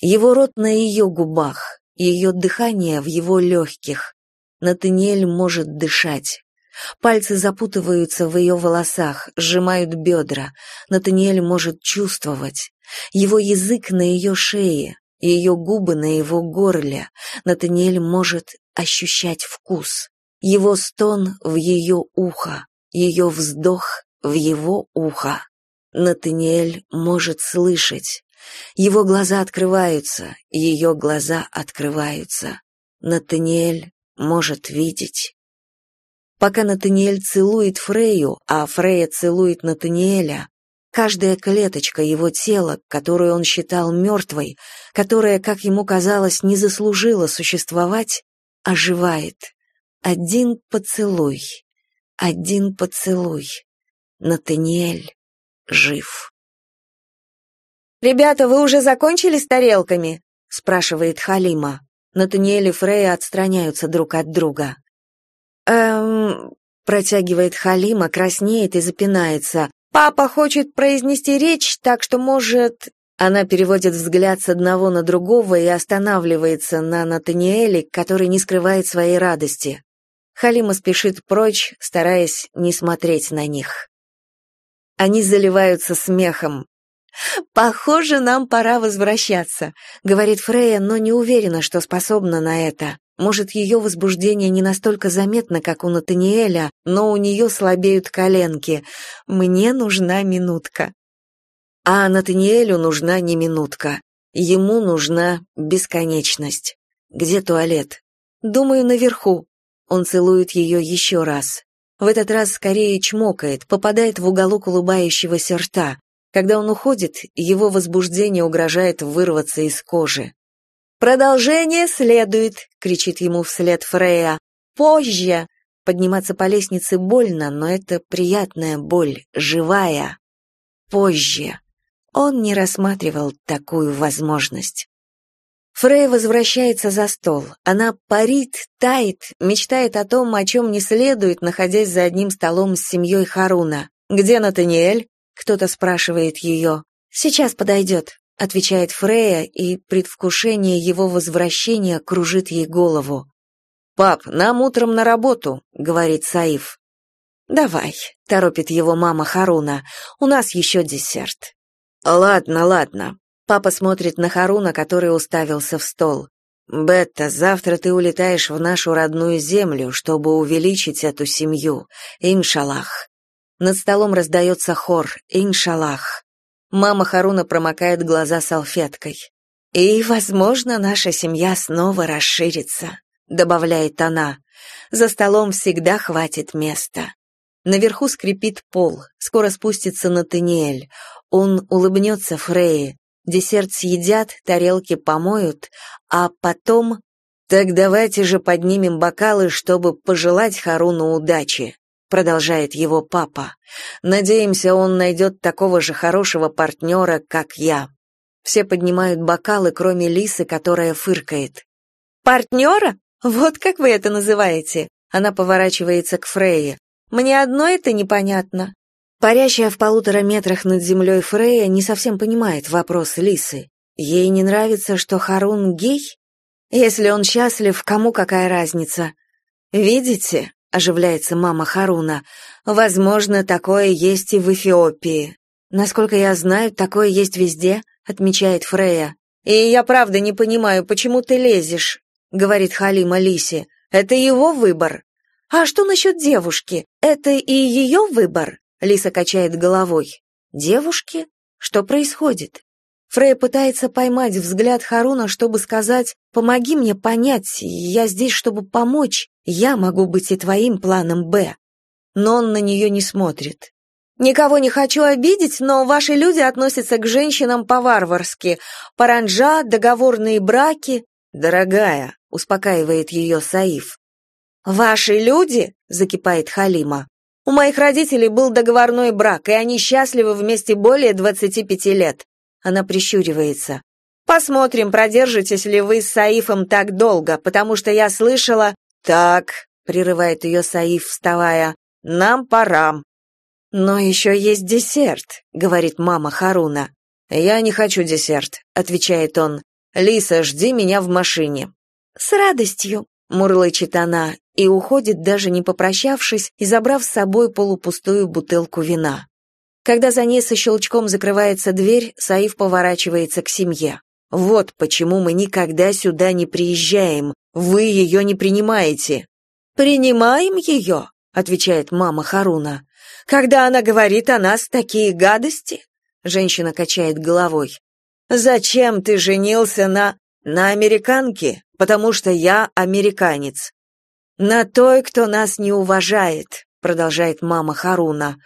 Его рот на ее губах, ее дыхание в его легких. Натаниэль может дышать. Пальцы запутываются в ее волосах, сжимают бедра. Натаниэль может чувствовать. Его язык на ее шее, ее губы на его горле. Натаниэль может ощущать вкус. Его стон в ее ухо, ее вздох в его ухо. Натаниэль может слышать. Его глаза открываются, ее глаза открываются. Натаниэль может видеть. Пока Натаниэль целует Фрею, а Фрея целует Натаниэля, каждая клеточка его тела, которую он считал мертвой, которая, как ему казалось, не заслужила существовать, оживает. Один поцелуй, один поцелуй. Натаниэль жив. «Ребята, вы уже закончили с тарелками?» — спрашивает Халима. Натаниэль и Фрея отстраняются друг от друга. «Эм...» — протягивает Халима, краснеет и запинается. «Папа хочет произнести речь, так что, может...» Она переводит взгляд с одного на другого и останавливается на Натаниэле, который не скрывает своей радости. Халима спешит прочь, стараясь не смотреть на них. Они заливаются смехом. «Похоже, нам пора возвращаться», — говорит Фрея, но не уверена, что способна на это. Может, ее возбуждение не настолько заметно, как у Натаниэля, но у нее слабеют коленки. «Мне нужна минутка». А Натаниэлю нужна не минутка. Ему нужна бесконечность. Где туалет? Думаю, наверху. Он целует ее еще раз. В этот раз скорее чмокает, попадает в уголок улыбающегося рта. Когда он уходит, его возбуждение угрожает вырваться из кожи. «Продолжение следует!» — кричит ему вслед Фрея. «Позже!» Подниматься по лестнице больно, но это приятная боль, живая. Позже. Он не рассматривал такую возможность. Фрей возвращается за стол. Она парит, тает, мечтает о том, о чем не следует, находясь за одним столом с семьей Харуна. «Где Натаниэль?» Кто-то спрашивает ее. «Сейчас подойдет», — отвечает Фрея, и предвкушение его возвращения кружит ей голову. «Пап, нам утром на работу», — говорит Саиф. «Давай», — торопит его мама Харуна, — «у нас еще десерт». «Ладно, ладно». Папа смотрит на Харуна, который уставился в стол. «Бетта, завтра ты улетаешь в нашу родную землю, чтобы увеличить эту семью. Иншаллах. Над столом раздается хор «Иншаллах». Мама Харуна промокает глаза салфеткой. «И, возможно, наша семья снова расширится», — добавляет она. «За столом всегда хватит места». Наверху скрипит пол, скоро спустится Натаниэль. Он улыбнется Фрейе. Десерт съедят, тарелки помоют, а потом... «Так давайте же поднимем бокалы, чтобы пожелать Харуну удачи», продолжает его папа. Надеемся, он найдет такого же хорошего партнера, как я. Все поднимают бокалы, кроме Лисы, которая фыркает. Партнера? Вот как вы это называете? Она поворачивается к Фрейе. Мне одно это непонятно. Парящая в полутора метрах над землей Фрея не совсем понимает вопрос Лисы. Ей не нравится, что Харун гей? Если он счастлив, кому какая разница? Видите, оживляется мама Харуна. Возможно, такое есть и в Эфиопии. Насколько я знаю, такое есть везде, отмечает Фрея. И я правда не понимаю, почему ты лезешь, говорит Халима Лисе. Это его выбор. А что насчет девушки? Это и ее выбор? Лиса качает головой. Девушки? Что происходит? Фрея пытается поймать взгляд Харуна, чтобы сказать «помоги мне понять, я здесь, чтобы помочь, я могу быть и твоим планом «Б». Но он на нее не смотрит. «Никого не хочу обидеть, но ваши люди относятся к женщинам по-варварски. Паранджа, договорные браки...» «Дорогая», — успокаивает ее Саиф. «Ваши люди?» — закипает Халима. «У моих родителей был договорной брак, и они счастливы вместе более 25 лет. Она прищуривается. Посмотрим, продержитесь ли вы с Саифом так долго, потому что я слышала... Так, прерывает ее Саиф, вставая. Нам пора. Но еще есть десерт, говорит мама Харуна. Я не хочу десерт, отвечает он. Лиса, жди меня в машине». «С радостью», — мурлычет она и уходит, даже не попрощавшись и забрав с собой полупустую бутылку вина. Когда за ней со щелчком закрывается дверь, Саив поворачивается к семье. «Вот почему мы никогда сюда не приезжаем. Вы ее не принимаете». «Принимаем ее», — отвечает мама Харуна. «Когда она говорит о нас такие гадости?» Женщина качает головой. «Зачем ты женился на... на американке? Потому что я американец». «На той, кто нас не уважает», — продолжает мама Харуна.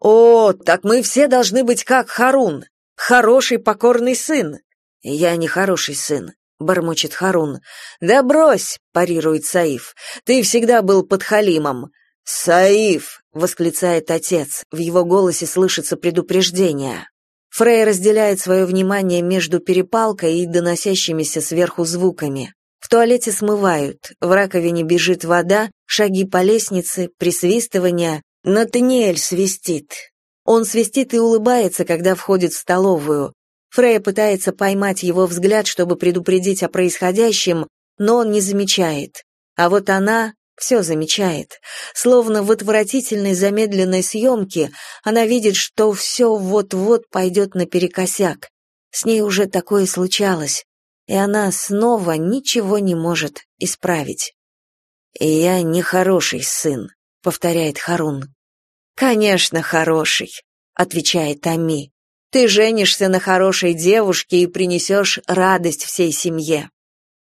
«О, так мы все должны быть как Харун, хороший покорный сын». «Я не хороший сын», — бормочет Харун. «Да брось», — парирует Саиф, — «ты всегда был под Халимом». «Саиф!» — восклицает отец, в его голосе слышится предупреждение. Фрей разделяет свое внимание между перепалкой и доносящимися сверху звуками. В туалете смывают, в раковине бежит вода, шаги по лестнице, присвистывания, Натаниэль свистит. Он свистит и улыбается, когда входит в столовую. Фрея пытается поймать его взгляд, чтобы предупредить о происходящем, но он не замечает. А вот она все замечает. Словно в отвратительной замедленной съемке она видит, что все вот-вот пойдет наперекосяк. С ней уже такое случалось, и она снова ничего не может исправить. «Я не хороший сын», — повторяет Харун. «Конечно, хороший», — отвечает Ами. «Ты женишься на хорошей девушке и принесешь радость всей семье».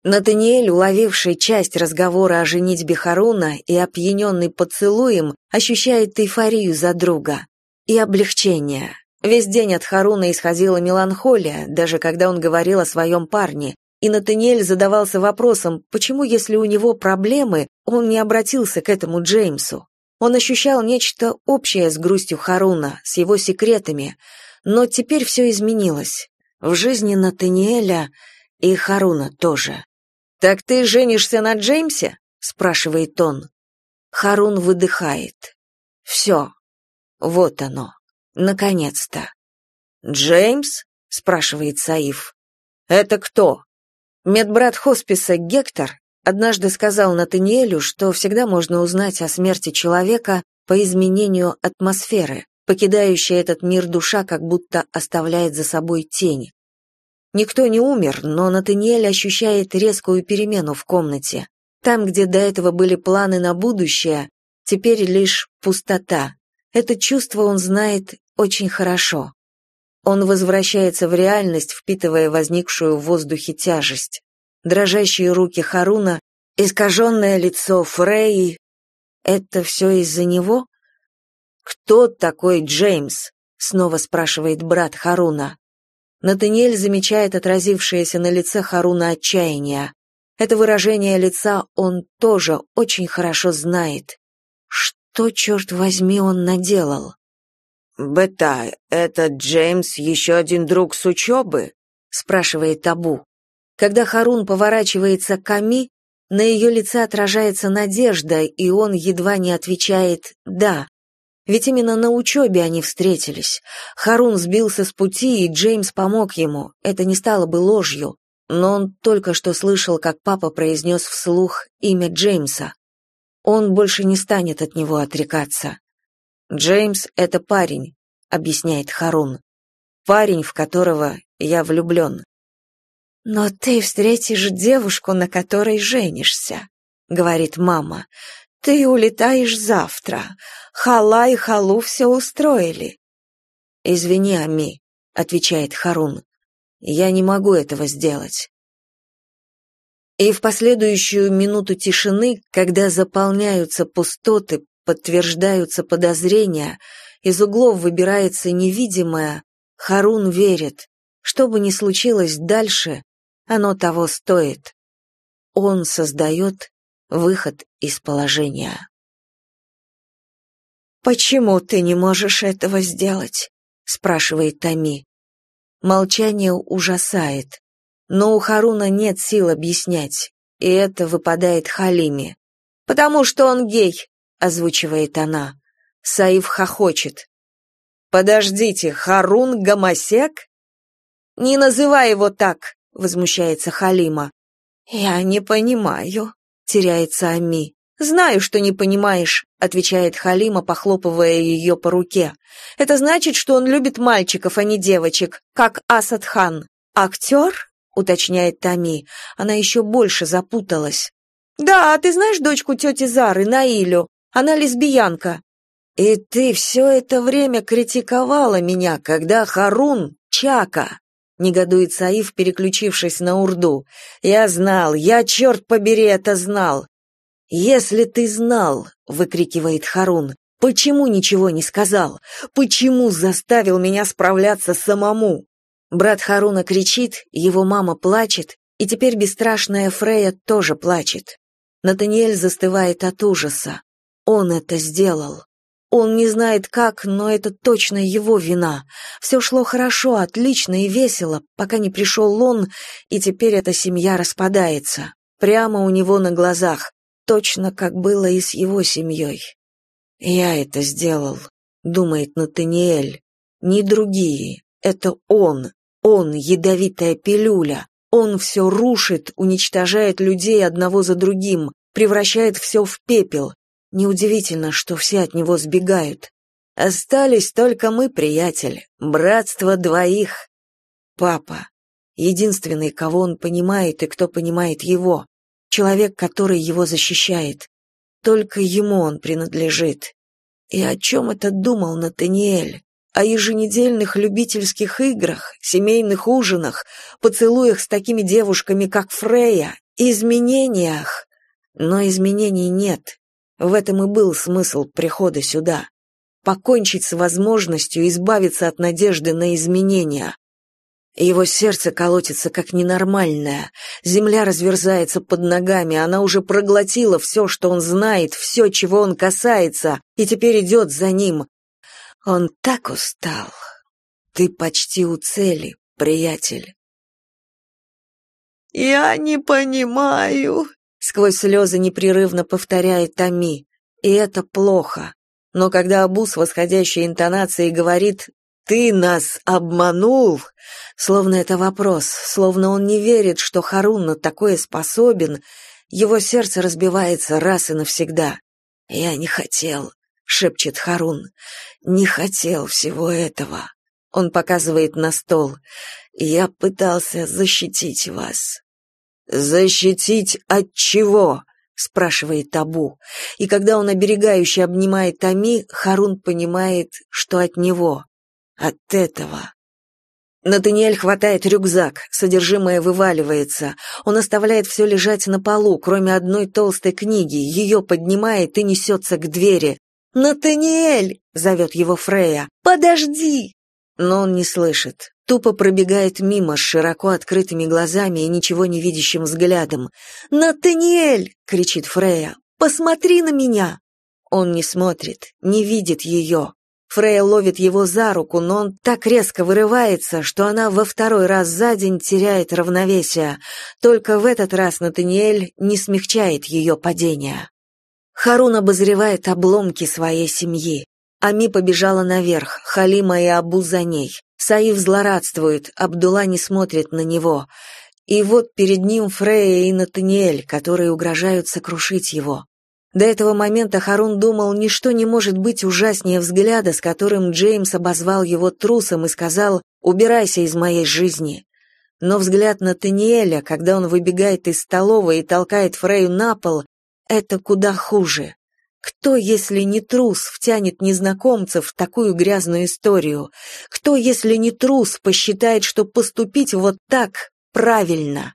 Натаниэль, уловивший часть разговора о женитьбе Харуна и опьяненный поцелуем, ощущает эйфорию за друга и облегчение. Весь день от Харуна исходила меланхолия, даже когда он говорил о своем парне, и Натаниэль задавался вопросом, почему, если у него проблемы, он не обратился к этому Джеймсу. Он ощущал нечто общее с грустью Харуна, с его секретами, но теперь все изменилось. В жизни Натаниэля и Харуна тоже. «Так ты женишься на Джеймсе?» — спрашивает он. Харун выдыхает. «Все. Вот оно. Наконец-то». «Джеймс?» — спрашивает Саиф. «Это кто?» Медбрат хосписа Гектор однажды сказал Натаниэлю, что всегда можно узнать о смерти человека по изменению атмосферы, покидающая этот мир душа как будто оставляет за собой тень. Никто не умер, но Натаниэль ощущает резкую перемену в комнате. Там, где до этого были планы на будущее, теперь лишь пустота. Это чувство он знает очень хорошо. Он возвращается в реальность, впитывая возникшую в воздухе тяжесть. Дрожащие руки Харуна, искаженное лицо Фрей. Это все из-за него? «Кто такой Джеймс?» — снова спрашивает брат Харуна. Натаниэль замечает отразившееся на лице Харуна отчаяние. Это выражение лица он тоже очень хорошо знает. Что, черт возьми, он наделал? «Бета, этот Джеймс еще один друг с учебы?» — спрашивает Табу. Когда Харун поворачивается к Ами, на ее лице отражается надежда, и он едва не отвечает «да». Ведь именно на учебе они встретились. Харун сбился с пути, и Джеймс помог ему. Это не стало бы ложью. Но он только что слышал, как папа произнес вслух имя Джеймса. Он больше не станет от него отрекаться. Джеймс — это парень, объясняет Харун. Парень, в которого я влюблен. Но ты встретишь девушку, на которой женишься, говорит мама. Ты улетаешь завтра. Хала и Халу все устроили. Извини, Ами, отвечает Харун. Я не могу этого сделать. И в последующую минуту тишины, когда заполняются пустоты, подтверждаются подозрения, из углов выбирается невидимое, Харун верит, что бы ни случилось дальше, оно того стоит. Он создает выход из положения. «Почему ты не можешь этого сделать?» — спрашивает Тами. Молчание ужасает, но у Харуна нет сил объяснять, и это выпадает Халиме. «Потому что он гей», озвучивает она. Саиф хохочет. Подождите, Харун гомосек? Не называй его так, — возмущается Халима. «Я не понимаю», — теряется Ами. «Знаю, что не понимаешь», — отвечает Халима, похлопывая ее по руке. «Это значит, что он любит мальчиков, а не девочек, как Асад хан. Актер?» — уточняет Тами. Она еще больше запуталась. «Да, ты знаешь дочку тети Зары, Наилю? Она лесбиянка». «И ты все это время критиковала меня, когда Харун — Чака», — негодует Саиф, переключившись на Урду. «Я знал, я, черт побери, это знал. «Если ты знал», — выкрикивает Харун, — «почему ничего не сказал? Почему заставил меня справляться самому?» Брат Харуна кричит, его мама плачет, и теперь бесстрашная Фрея тоже плачет. Натаниэль застывает от ужаса. Он это сделал. Он не знает как, но это точно его вина. Все шло хорошо, отлично и весело, пока не пришел он, и теперь эта семья распадается. Прямо у него на глазах точно как было и с его семьей. «Я это сделал», — думает Натаниэль. «Не другие. Это он. Он — ядовитая пилюля. Он все рушит, уничтожает людей одного за другим, превращает все в пепел. Неудивительно, что все от него сбегают. Остались только мы, приятель, братство двоих. Папа. Единственный, кого он понимает и кто понимает его человек, который его защищает. Только ему он принадлежит. И о чем это думал Натаниэль? О еженедельных любительских играх, семейных ужинах, поцелуях с такими девушками, как Фрея, изменениях. Но изменений нет. В этом и был смысл прихода сюда. Покончить с возможностью избавиться от надежды на изменения. Его сердце колотится как ненормальное. Земля разверзается под ногами, она уже проглотила все, что он знает, все, чего он касается, и теперь идет за ним. Он так устал. Ты почти у цели, приятель. «Я не понимаю», — сквозь слезы непрерывно повторяет Тами. И это плохо. Но когда Абу с восходящей интонацией говорит «Ты нас обманул!» Словно это вопрос, словно он не верит, что Харун на такое способен, его сердце разбивается раз и навсегда. «Я не хотел», — шепчет Харун, — «не хотел всего этого». Он показывает на стол. «Я пытался защитить вас». «Защитить от чего?» — спрашивает Табу. И когда он оберегающе обнимает Тами, Харун понимает, что от него от этого. Натаниэль хватает рюкзак, содержимое вываливается. Он оставляет все лежать на полу, кроме одной толстой книги, ее поднимает и несется к двери. «Натаниэль!» — зовет его Фрея. «Подожди!» Но он не слышит. Тупо пробегает мимо с широко открытыми глазами и ничего не видящим взглядом. «Натаниэль!» — кричит Фрея. «Посмотри на меня!» Он не смотрит, не видит ее. Фрея ловит его за руку, но он так резко вырывается, что она во второй раз за день теряет равновесие. Только в этот раз Натаниэль не смягчает ее падение. Харун обозревает обломки своей семьи. Ами побежала наверх, Халима и Абу за ней. Саиф злорадствует, Абдулла не смотрит на него. И вот перед ним Фрея и Натаниэль, которые угрожают сокрушить его. До этого момента Харун думал, ничто не может быть ужаснее взгляда, с которым Джеймс обозвал его трусом и сказал «убирайся из моей жизни». Но взгляд на Таниэля, когда он выбегает из столовой и толкает Фрею на пол, это куда хуже. Кто, если не трус, втянет незнакомцев в такую грязную историю? Кто, если не трус, посчитает, что поступить вот так правильно?